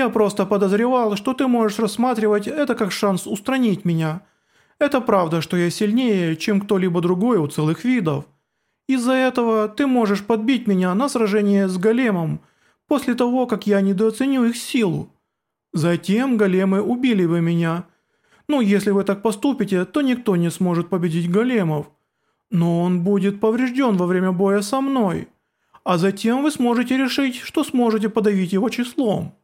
Я просто подозревал, что ты можешь рассматривать это как шанс устранить меня. Это правда, что я сильнее, чем кто-либо другой у целых видов. Из-за этого ты можешь подбить меня на сражение с големом после того, как я недооценю их силу. Затем големы убили бы меня. Ну, если вы так поступите, то никто не сможет победить големов. Но он будет поврежден во время боя со мной. А затем вы сможете решить, что сможете подавить его числом».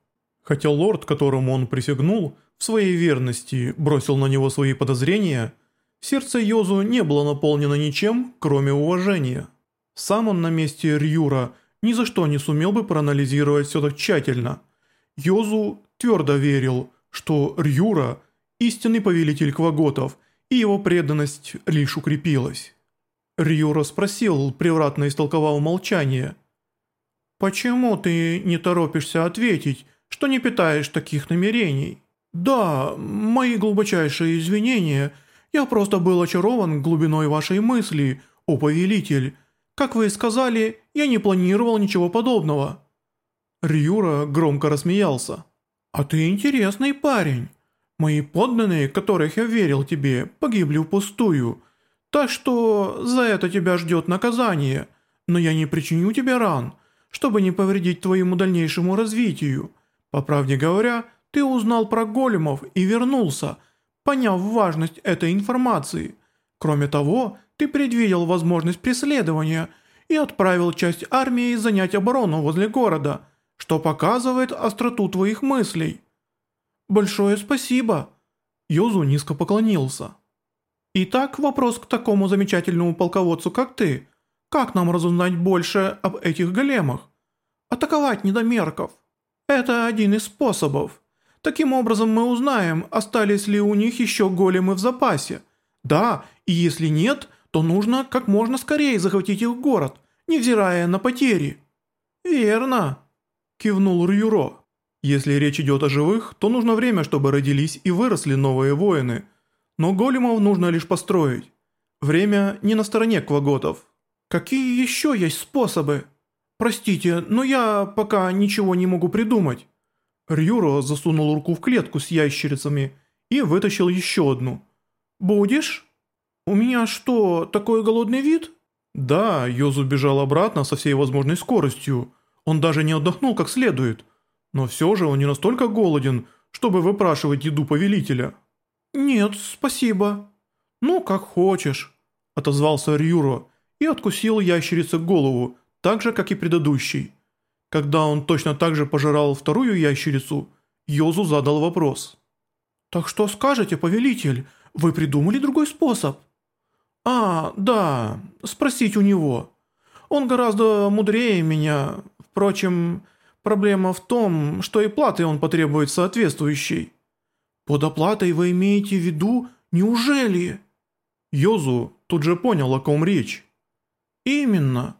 Хотя лорд, которому он присягнул, в своей верности бросил на него свои подозрения, сердце Йозу не было наполнено ничем, кроме уважения. Сам он на месте Рюра ни за что не сумел бы проанализировать все так тщательно. Йозу твердо верил, что Рюра – истинный повелитель кваготов, и его преданность лишь укрепилась. Рюра спросил, превратно истолковав молчание. «Почему ты не торопишься ответить, что не питаешь таких намерений?» «Да, мои глубочайшие извинения. Я просто был очарован глубиной вашей мысли, о повелитель. Как вы сказали, я не планировал ничего подобного». Рюра громко рассмеялся. «А ты интересный парень. Мои подданные, которых я верил тебе, погибли впустую. Так что за это тебя ждет наказание. Но я не причиню тебе ран, чтобы не повредить твоему дальнейшему развитию. По правде говоря, ты узнал про големов и вернулся, поняв важность этой информации. Кроме того, ты предвидел возможность преследования и отправил часть армии занять оборону возле города – что показывает остроту твоих мыслей. Большое спасибо. Йозу низко поклонился. Итак, вопрос к такому замечательному полководцу, как ты. Как нам разузнать больше об этих големах? Атаковать недомерков. Это один из способов. Таким образом мы узнаем, остались ли у них еще големы в запасе. Да, и если нет, то нужно как можно скорее захватить их город, невзирая на потери. Верно. Кивнул Рюро. Если речь идет о живых, то нужно время, чтобы родились и выросли новые воины. Но големов нужно лишь построить. Время не на стороне кваготов. Какие еще есть способы? Простите, но я пока ничего не могу придумать. Рюро засунул руку в клетку с ящерицами и вытащил еще одну. «Будешь? У меня что, такой голодный вид?» Да, Йозу бежал обратно со всей возможной скоростью, он даже не отдохнул как следует. Но все же он не настолько голоден, чтобы выпрашивать еду повелителя. «Нет, спасибо». «Ну, как хочешь», – отозвался Рюро и откусил ящерице голову, так же, как и предыдущий. Когда он точно так же пожирал вторую ящерицу, Йозу задал вопрос. «Так что скажете, повелитель? Вы придумали другой способ?» «А, да, спросить у него. Он гораздо мудрее меня, Впрочем, проблема в том, что и платы он потребует соответствующей. Под оплатой вы имеете в виду, неужели? Йозу тут же понял, о ком речь. Именно.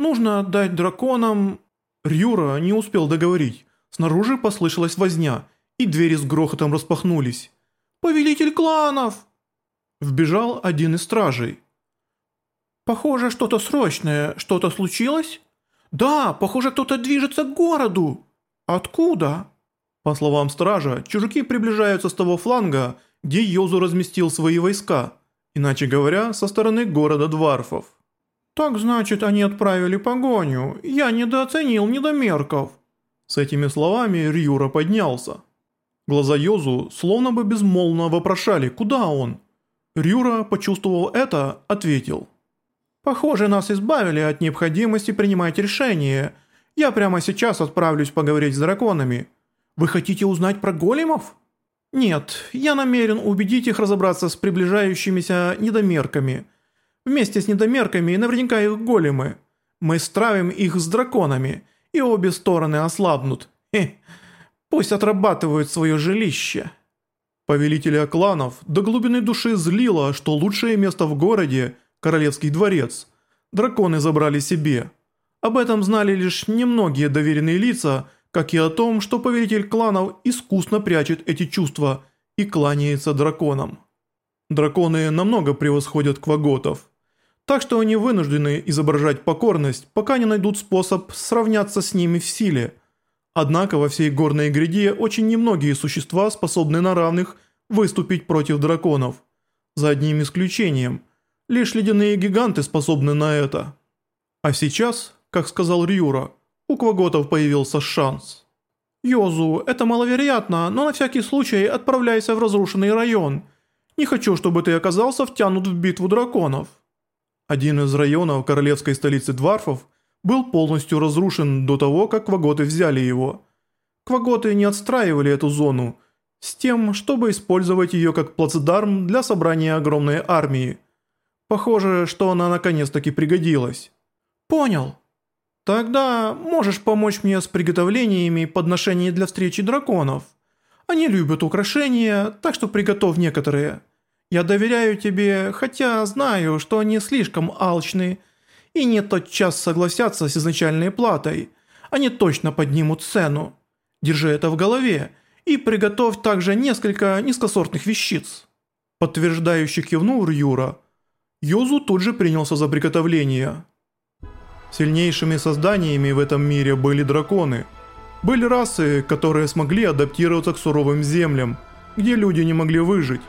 Нужно отдать драконам... Рюра не успел договорить. Снаружи послышалась возня, и двери с грохотом распахнулись. «Повелитель кланов!» Вбежал один из стражей. «Похоже, что-то срочное. Что-то случилось?» «Да, похоже, кто-то движется к городу!» «Откуда?» По словам стража, чужаки приближаются с того фланга, где Йозу разместил свои войска, иначе говоря, со стороны города Дварфов. «Так значит, они отправили погоню. Я недооценил недомерков». С этими словами Рюра поднялся. Глаза Йозу словно бы безмолвно вопрошали, куда он. Рюра, почувствовал это, ответил – Похоже, нас избавили от необходимости принимать решения. Я прямо сейчас отправлюсь поговорить с драконами. Вы хотите узнать про големов? Нет, я намерен убедить их разобраться с приближающимися недомерками. Вместе с недомерками наверняка их големы. Мы стравим их с драконами, и обе стороны ослабнут. Хе. Пусть отрабатывают свое жилище. Повелителя кланов до глубины души злило, что лучшее место в городе – королевский дворец, драконы забрали себе. Об этом знали лишь немногие доверенные лица, как и о том, что повелитель кланов искусно прячет эти чувства и кланяется драконам. Драконы намного превосходят кваготов, так что они вынуждены изображать покорность, пока не найдут способ сравняться с ними в силе. Однако во всей горной гряде очень немногие существа способны на равных выступить против драконов. За одним исключением. Лишь ледяные гиганты способны на это. А сейчас, как сказал Рюра, у Кваготов появился шанс. «Йозу, это маловероятно, но на всякий случай отправляйся в разрушенный район. Не хочу, чтобы ты оказался втянут в битву драконов». Один из районов королевской столицы Дварфов был полностью разрушен до того, как Кваготы взяли его. Кваготы не отстраивали эту зону с тем, чтобы использовать ее как плацдарм для собрания огромной армии. Похоже, что она наконец-таки пригодилась. «Понял. Тогда можешь помочь мне с приготовлениями подношений для встречи драконов. Они любят украшения, так что приготовь некоторые. Я доверяю тебе, хотя знаю, что они слишком алчны и не тотчас согласятся с изначальной платой. Они точно поднимут цену. Держи это в голове и приготовь также несколько низкосортных вещиц». Подтверждающих кивнул Рюра. Йозу тут же принялся за приготовление. Сильнейшими созданиями в этом мире были драконы. Были расы, которые смогли адаптироваться к суровым землям, где люди не могли выжить.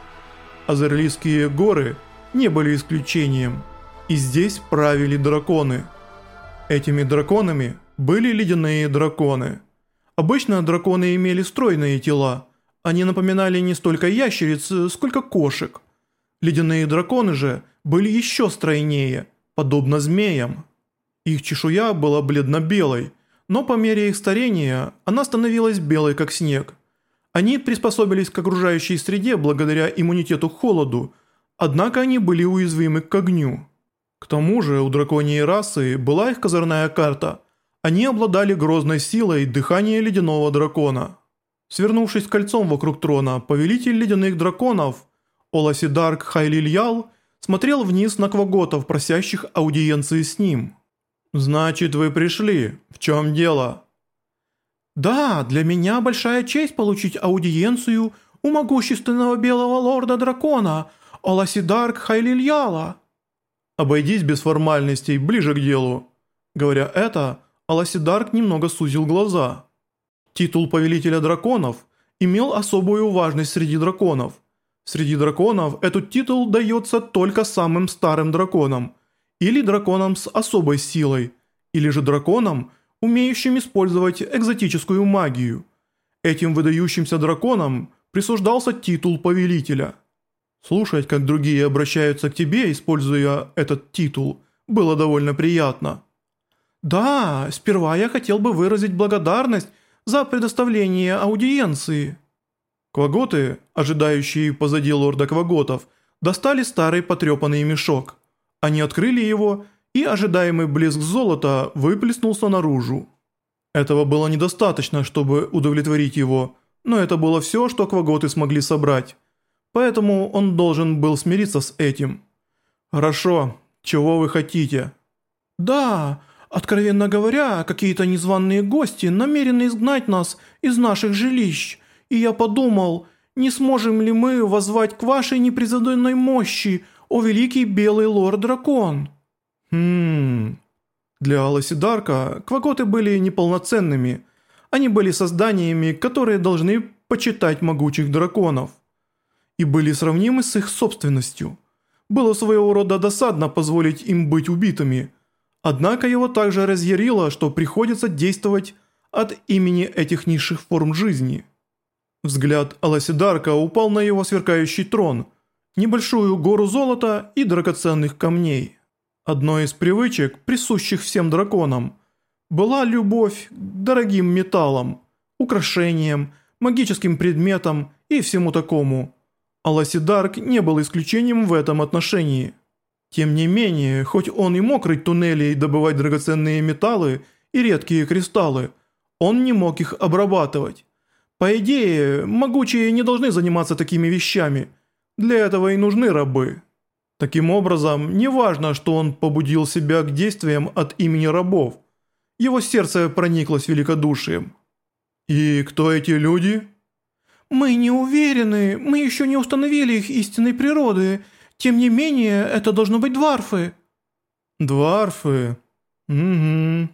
Азерлийские горы не были исключением. И здесь правили драконы. Этими драконами были ледяные драконы. Обычно драконы имели стройные тела. Они напоминали не столько ящериц, сколько кошек. Ледяные драконы же были еще стройнее, подобно змеям. Их чешуя была бледно-белой, но по мере их старения она становилась белой как снег. Они приспособились к окружающей среде благодаря иммунитету к холоду, однако они были уязвимы к огню. К тому же у драконьей расы была их козырная карта. Они обладали грозной силой дыхания ледяного дракона. Свернувшись кольцом вокруг трона, повелитель ледяных драконов Оласидарк Хайлильял смотрел вниз на кваготов, просящих аудиенции с ним. «Значит, вы пришли. В чем дело?» «Да, для меня большая честь получить аудиенцию у могущественного белого лорда-дракона Оласидарк Хайлильяла». «Обойдись без формальностей, ближе к делу». Говоря это, Аласидарк немного сузил глаза. Титул повелителя драконов имел особую важность среди драконов. Среди драконов этот титул дается только самым старым драконам – или драконом с особой силой, или же драконом, умеющим использовать экзотическую магию. Этим выдающимся драконам присуждался титул повелителя. Слушать, как другие обращаются к тебе, используя этот титул, было довольно приятно. «Да, сперва я хотел бы выразить благодарность за предоставление аудиенции». Кваготы, ожидающие позади лорда Кваготов, достали старый потрепанный мешок. Они открыли его, и ожидаемый блеск золота выплеснулся наружу. Этого было недостаточно, чтобы удовлетворить его, но это было все, что кваготы смогли собрать. Поэтому он должен был смириться с этим. «Хорошо, чего вы хотите?» «Да, откровенно говоря, какие-то незваные гости намерены изгнать нас из наших жилищ, и я подумал, не сможем ли мы возвать к вашей непрезаданной мощи, о великий белый лорд-дракон!» «Хм...» Для Аласи Дарка кваготы были неполноценными. Они были созданиями, которые должны почитать могучих драконов. И были сравнимы с их собственностью. Было своего рода досадно позволить им быть убитыми. Однако его также разъярило, что приходится действовать от имени этих низших форм жизни. Взгляд Аласидарка упал на его сверкающий трон – небольшую гору золота и драгоценных камней. Одной из привычек, присущих всем драконам, была любовь к дорогим металлам, украшениям, магическим предметам и всему такому. Аласидарк не был исключением в этом отношении. Тем не менее, хоть он и мог рыть туннели и добывать драгоценные металлы и редкие кристаллы, он не мог их обрабатывать. По идее, могучие не должны заниматься такими вещами – для этого и нужны рабы. Таким образом, не важно, что он побудил себя к действиям от имени рабов. Его сердце прониклось великодушием. «И кто эти люди?» «Мы не уверены, мы еще не установили их истинной природы. Тем не менее, это должно быть дварфы». «Дварфы? Угу».